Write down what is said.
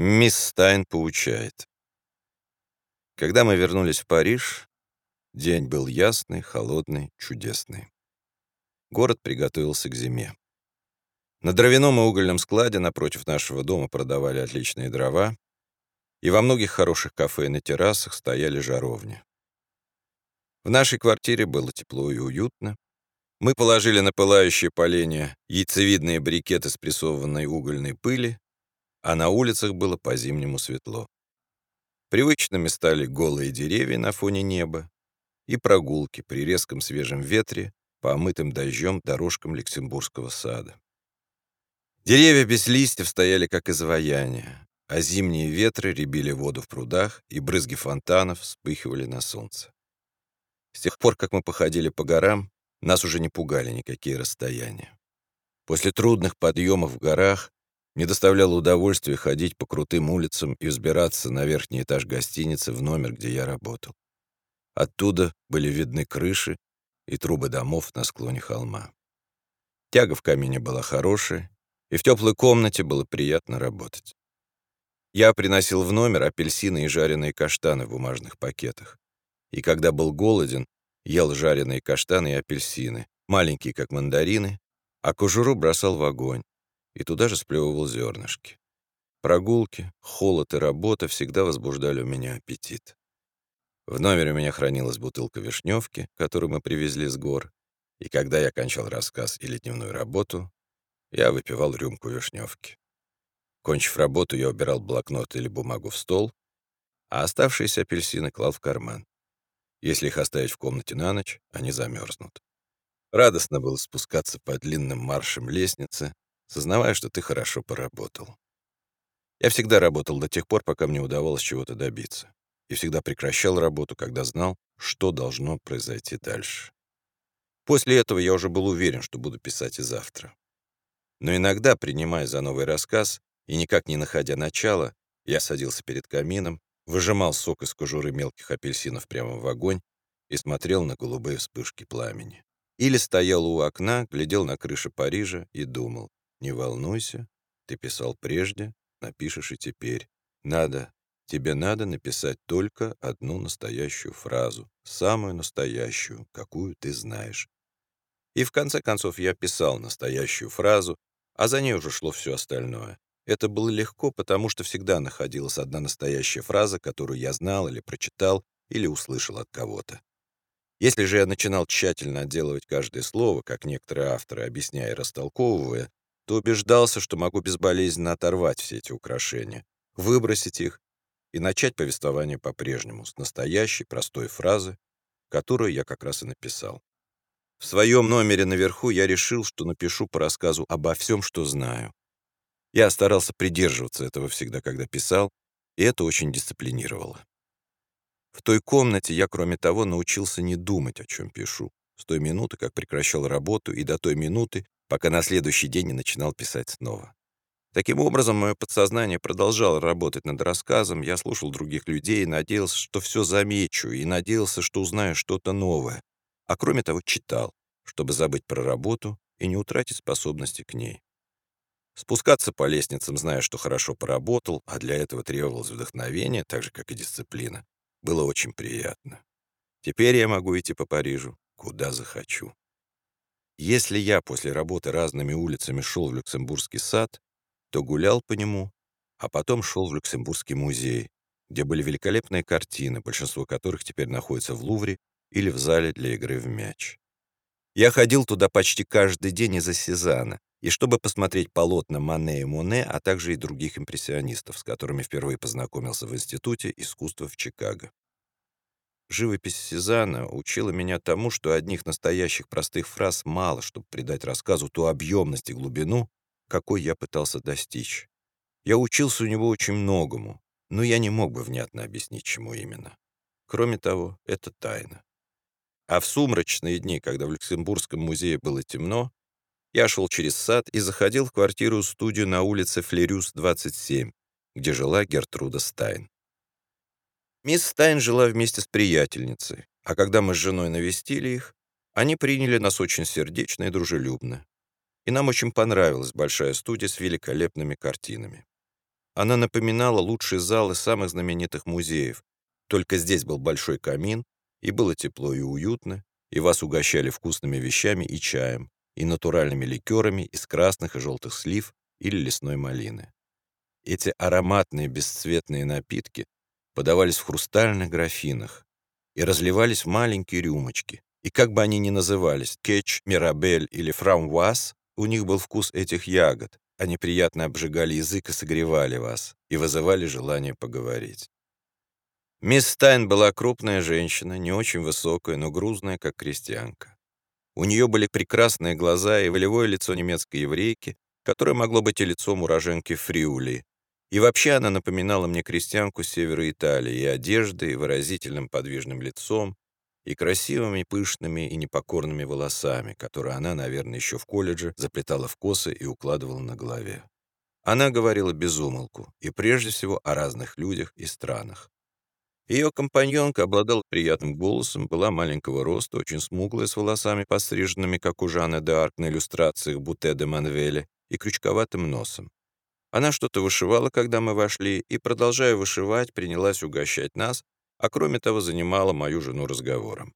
Мисс Стайн поучает. Когда мы вернулись в Париж, день был ясный, холодный, чудесный. Город приготовился к зиме. На дровяном и угольном складе напротив нашего дома продавали отличные дрова, и во многих хороших кафе на террасах стояли жаровни. В нашей квартире было тепло и уютно. Мы положили на пылающее поленье яйцевидные брикеты спрессованной угольной пыли а на улицах было по-зимнему светло. Привычными стали голые деревья на фоне неба и прогулки при резком свежем ветре по омытым дождем дорожкам Люксембургского сада. Деревья без листьев стояли как изваяния, а зимние ветры ребили воду в прудах, и брызги фонтанов вспыхивали на солнце. С тех пор, как мы походили по горам, нас уже не пугали никакие расстояния. После трудных подъемов в горах мне доставляло удовольствие ходить по крутым улицам и взбираться на верхний этаж гостиницы в номер, где я работал. Оттуда были видны крыши и трубы домов на склоне холма. Тяга в камине была хорошая, и в теплой комнате было приятно работать. Я приносил в номер апельсины и жареные каштаны в бумажных пакетах. И когда был голоден, ел жареные каштаны и апельсины, маленькие, как мандарины, а кожуру бросал в огонь, и туда же сплевывал зернышки. Прогулки, холод и работа всегда возбуждали у меня аппетит. В номере у меня хранилась бутылка вишневки, которую мы привезли с гор, и когда я кончал рассказ или дневную работу, я выпивал рюмку вишневки. Кончив работу, я убирал блокнот или бумагу в стол, а оставшиеся апельсины клал в карман. Если их оставить в комнате на ночь, они замерзнут. Радостно было спускаться по длинным маршам лестницы, сознавая, что ты хорошо поработал. Я всегда работал до тех пор, пока мне удавалось чего-то добиться, и всегда прекращал работу, когда знал, что должно произойти дальше. После этого я уже был уверен, что буду писать и завтра. Но иногда, принимая за новый рассказ и никак не находя начала, я садился перед камином, выжимал сок из кожуры мелких апельсинов прямо в огонь и смотрел на голубые вспышки пламени. Или стоял у окна, глядел на крыши Парижа и думал, не волнуйся, ты писал прежде, напишешь и теперь. Надо, тебе надо написать только одну настоящую фразу, самую настоящую, какую ты знаешь. И в конце концов я писал настоящую фразу, а за ней уже шло все остальное. Это было легко, потому что всегда находилась одна настоящая фраза, которую я знал или прочитал, или услышал от кого-то. Если же я начинал тщательно отделывать каждое слово, как некоторые авторы, объясняя и растолковывая, то убеждался, что могу безболезненно оторвать все эти украшения, выбросить их и начать повествование по-прежнему, с настоящей простой фразы, которую я как раз и написал. В своем номере наверху я решил, что напишу по рассказу обо всем, что знаю. Я старался придерживаться этого всегда, когда писал, и это очень дисциплинировало. В той комнате я, кроме того, научился не думать, о чем пишу, с той минуты, как прекращал работу, и до той минуты, пока на следующий день не начинал писать снова. Таким образом, мое подсознание продолжало работать над рассказом, я слушал других людей, надеялся, что все замечу, и надеялся, что узнаю что-то новое. А кроме того, читал, чтобы забыть про работу и не утратить способности к ней. Спускаться по лестницам, зная, что хорошо поработал, а для этого требовалось вдохновение, так же, как и дисциплина, было очень приятно. Теперь я могу идти по Парижу, куда захочу. Если я после работы разными улицами шел в Люксембургский сад, то гулял по нему, а потом шел в Люксембургский музей, где были великолепные картины, большинство которых теперь находится в Лувре или в зале для игры в мяч. Я ходил туда почти каждый день из-за Сезана, и чтобы посмотреть полотна Мане и Моне, а также и других импрессионистов, с которыми впервые познакомился в Институте искусства в Чикаго. Живопись Сезана учила меня тому, что одних настоящих простых фраз мало, чтобы придать рассказу ту объемность и глубину, какой я пытался достичь. Я учился у него очень многому, но я не мог бы внятно объяснить, чему именно. Кроме того, это тайна. А в сумрачные дни, когда в Люксембургском музее было темно, я шел через сад и заходил в квартиру-студию на улице Флерюс, 27, где жила Гертруда Стайн. Мисс Стайн жила вместе с приятельницей, а когда мы с женой навестили их, они приняли нас очень сердечно и дружелюбно. И нам очень понравилась большая студия с великолепными картинами. Она напоминала лучшие залы самых знаменитых музеев. Только здесь был большой камин, и было тепло и уютно, и вас угощали вкусными вещами и чаем, и натуральными ликерами из красных и желтых слив или лесной малины. Эти ароматные бесцветные напитки подавались в хрустальных графинах и разливались в маленькие рюмочки. И как бы они ни назывались, кетч, мирабель или фрамваз, у них был вкус этих ягод. Они приятно обжигали язык и согревали вас, и вызывали желание поговорить. Мисс Стайн была крупная женщина, не очень высокая, но грузная, как крестьянка. У нее были прекрасные глаза и волевое лицо немецкой еврейки, которое могло быть и лицом уроженки Фриули. И вообще она напоминала мне крестьянку севера Италии и одеждой, и выразительным подвижным лицом, и красивыми, пышными и непокорными волосами, которые она, наверное, еще в колледже заплетала в косы и укладывала на голове. Она говорила без умолку, и прежде всего о разных людях и странах. Ее компаньонка обладала приятным голосом, была маленького роста, очень смуглая, с волосами постриженными, как у Жанны де Арк на иллюстрациях Буте де Манвеля, и крючковатым носом. Она что-то вышивала, когда мы вошли, и, продолжая вышивать, принялась угощать нас, а кроме того занимала мою жену разговором.